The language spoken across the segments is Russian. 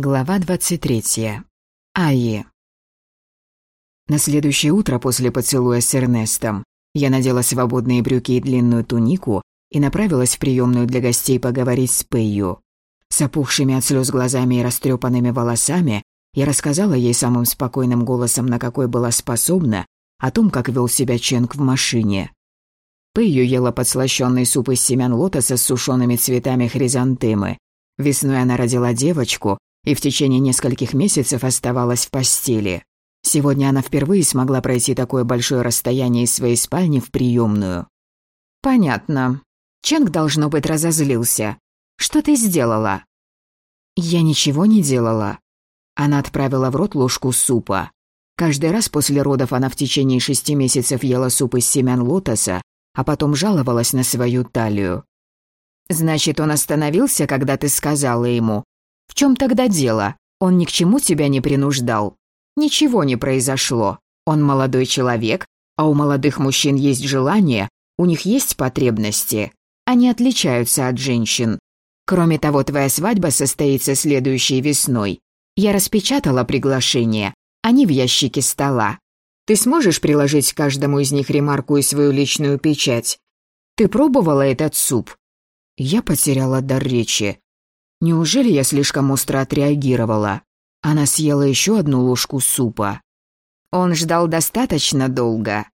Глава 23. Аи. На следующее утро после поцелуя с Эрнестом я надела свободные брюки и длинную тунику и направилась в приемную для гостей поговорить с Пэйю. С опухшими от слез глазами и растрепанными волосами я рассказала ей самым спокойным голосом, на какой была способна, о том, как вел себя Ченг в машине. Пэйю ела подслащённый суп из семян лотоса с сушеными цветами хризантемы. Весной она родила девочку, и в течение нескольких месяцев оставалась в постели. Сегодня она впервые смогла пройти такое большое расстояние из своей спальни в приемную. «Понятно. Ченг, должно быть, разозлился. Что ты сделала?» «Я ничего не делала». Она отправила в рот ложку супа. Каждый раз после родов она в течение шести месяцев ела суп из семян лотоса, а потом жаловалась на свою талию. «Значит, он остановился, когда ты сказала ему, в чем тогда дело? Он ни к чему тебя не принуждал. Ничего не произошло. Он молодой человек, а у молодых мужчин есть желание, у них есть потребности. Они отличаются от женщин. Кроме того, твоя свадьба состоится следующей весной. Я распечатала приглашение. Они в ящике стола. Ты сможешь приложить каждому из них ремарку и свою личную печать? Ты пробовала этот суп? Я потеряла дар речи. Неужели я слишком остро отреагировала? Она съела еще одну ложку супа. Он ждал достаточно долго.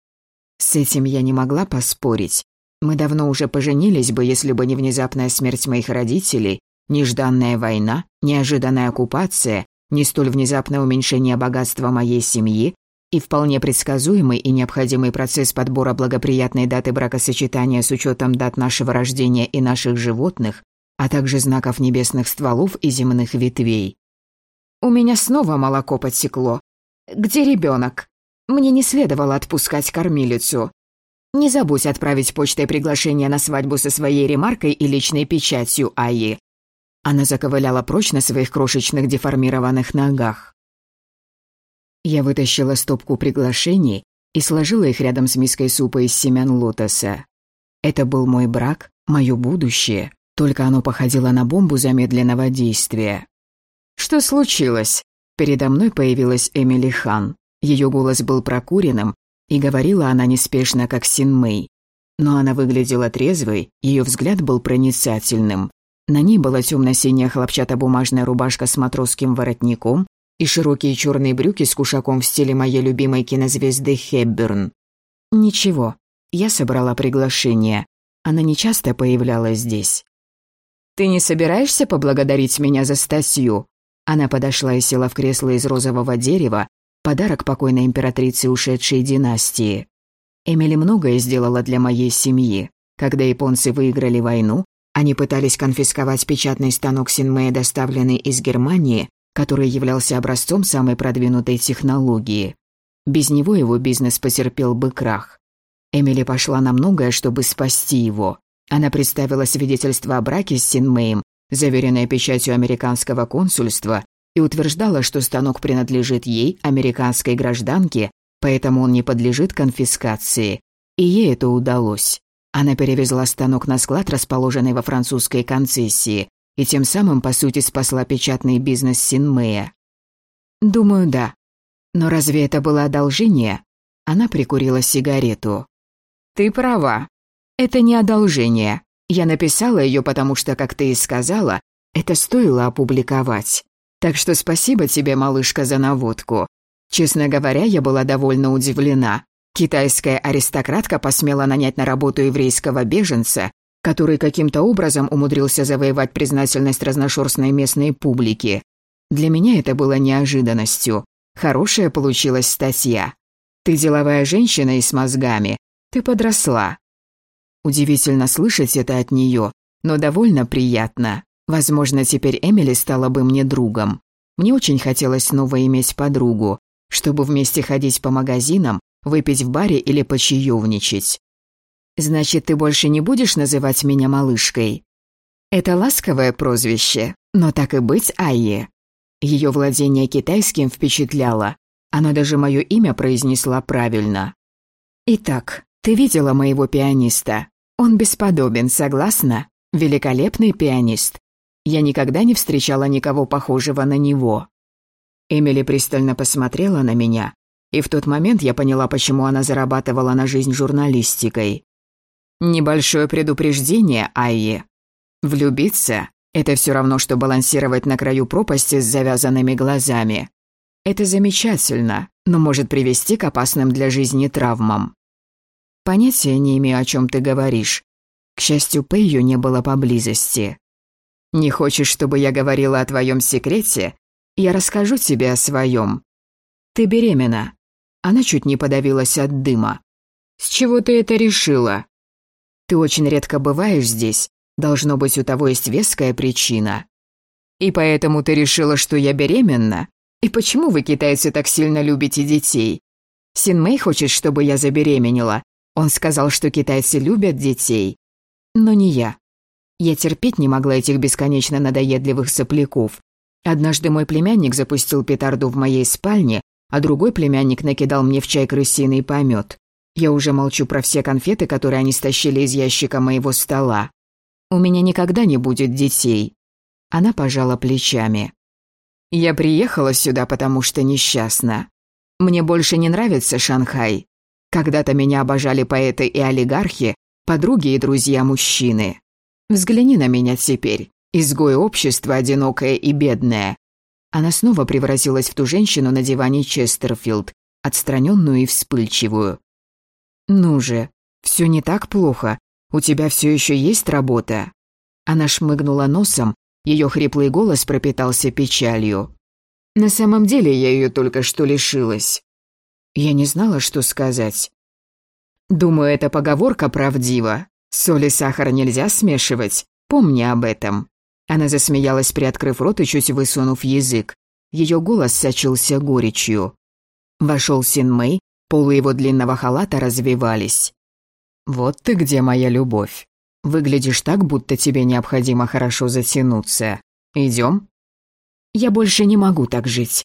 С этим я не могла поспорить. Мы давно уже поженились бы, если бы не внезапная смерть моих родителей, нежданная война, неожиданная оккупация, не столь внезапное уменьшение богатства моей семьи и вполне предсказуемый и необходимый процесс подбора благоприятной даты бракосочетания с учетом дат нашего рождения и наших животных, а также знаков небесных стволов и земных ветвей. У меня снова молоко подсекло. Где ребенок? Мне не следовало отпускать кормилицу. Не забудь отправить почтой приглашение на свадьбу со своей ремаркой и личной печатью Аи. Она заковыляла прочь на своих крошечных деформированных ногах. Я вытащила стопку приглашений и сложила их рядом с миской супа из семян лотоса. Это был мой брак, мое будущее, только оно походило на бомбу замедленного действия. «Что случилось?» Передо мной появилась Эмили Хан. Ее голос был прокуренным, и говорила она неспешно, как Син Мэй. Но она выглядела трезвой, ее взгляд был проницательным. На ней была темно-синяя хлопчатобумажная рубашка с матросским воротником и широкие черные брюки с кушаком в стиле моей любимой кинозвезды Хепберн. Ничего, я собрала приглашение. Она нечасто появлялась здесь. «Ты не собираешься поблагодарить меня за статью?» Она подошла и села в кресло из розового дерева, подарок покойной императрице ушедшей династии. Эмили многое сделала для моей семьи. Когда японцы выиграли войну, они пытались конфисковать печатный станок Синмея, доставленный из Германии, который являлся образцом самой продвинутой технологии. Без него его бизнес потерпел бы крах. Эмили пошла на многое, чтобы спасти его. Она представила свидетельство о браке с Синмеем, заверенное печатью американского консульства, и утверждала, что станок принадлежит ей, американской гражданке, поэтому он не подлежит конфискации. И ей это удалось. Она перевезла станок на склад, расположенный во французской концессии, и тем самым, по сути, спасла печатный бизнес Синмея. Думаю, да. Но разве это было одолжение? Она прикурила сигарету. Ты права. Это не одолжение. Я написала ее, потому что, как ты и сказала, это стоило опубликовать. Так что спасибо тебе, малышка, за наводку. Честно говоря, я была довольно удивлена. Китайская аристократка посмела нанять на работу еврейского беженца, который каким-то образом умудрился завоевать признательность разношерстной местной публики. Для меня это было неожиданностью. Хорошая получилась статья. Ты деловая женщина и с мозгами. Ты подросла. Удивительно слышать это от нее, но довольно приятно. Возможно, теперь Эмили стала бы мне другом. Мне очень хотелось снова иметь подругу, чтобы вместе ходить по магазинам, выпить в баре или почаевничать. Значит, ты больше не будешь называть меня малышкой? Это ласковое прозвище, но так и быть, Айе. Ее владение китайским впечатляло. Она даже мое имя произнесла правильно. Итак, ты видела моего пианиста? Он бесподобен, согласна? Великолепный пианист. Я никогда не встречала никого похожего на него». Эмили пристально посмотрела на меня, и в тот момент я поняла, почему она зарабатывала на жизнь журналистикой. Небольшое предупреждение, Айе. Влюбиться – это все равно, что балансировать на краю пропасти с завязанными глазами. Это замечательно, но может привести к опасным для жизни травмам. Понятия не имею, о чем ты говоришь. К счастью, Пэйю не было поблизости. Не хочешь, чтобы я говорила о твоем секрете? Я расскажу тебе о своем. Ты беременна. Она чуть не подавилась от дыма. С чего ты это решила? Ты очень редко бываешь здесь. Должно быть, у того есть веская причина. И поэтому ты решила, что я беременна? И почему вы, китайцы, так сильно любите детей? Син Мэй хочет, чтобы я забеременела. Он сказал, что китайцы любят детей. Но не я. Я терпеть не могла этих бесконечно надоедливых сопляков. Однажды мой племянник запустил петарду в моей спальне, а другой племянник накидал мне в чай крысиный помет. Я уже молчу про все конфеты, которые они стащили из ящика моего стола. У меня никогда не будет детей. Она пожала плечами. Я приехала сюда, потому что несчастна. Мне больше не нравится Шанхай. Когда-то меня обожали поэты и олигархи, подруги и друзья-мужчины. Взгляни на меня теперь, изгой общества, одинокая и бедная. Она снова превратилась в ту женщину на диване Честерфилд, отстраненную и вспыльчивую. «Ну же, все не так плохо. У тебя все еще есть работа?» Она шмыгнула носом, ее хриплый голос пропитался печалью. «На самом деле я ее только что лишилась». Я не знала, что сказать. «Думаю, эта поговорка правдива. Соль и сахар нельзя смешивать. Помни об этом». Она засмеялась, приоткрыв рот и чуть высунув язык. Ее голос сочился горечью. Вошел Син Мэй, полы его длинного халата развивались. «Вот ты где, моя любовь. Выглядишь так, будто тебе необходимо хорошо затянуться. Идем? Я больше не могу так жить.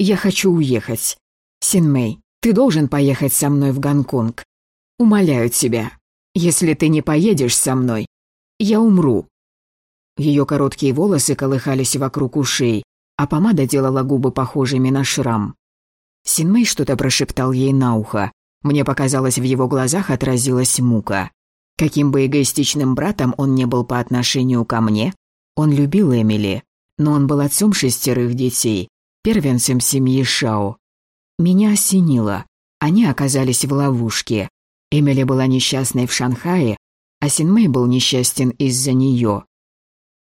Я хочу уехать. Синмэй, ты должен поехать со мной в Гонконг. Умоляю тебя. Если ты не поедешь со мной, я умру. Ее короткие волосы колыхались вокруг ушей, а помада делала губы похожими на шрам. Синмэй что-то прошептал ей на ухо. Мне показалось, в его глазах отразилась мука. Каким бы эгоистичным братом он не был по отношению ко мне, он любил Эмили, но он был отцом шестерых детей, первенцем семьи Шао. Меня осенило. Они оказались в ловушке. Эмили была несчастной в Шанхае, а Синмэй был несчастен из-за нее.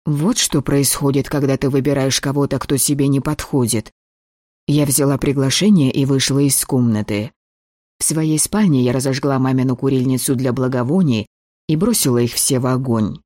Вот что происходит, когда ты выбираешь кого-то, кто себе не подходит. Я взяла приглашение и вышла из комнаты. В своей спальне я разожгла мамину курильницу для благовоний и бросила их все в огонь.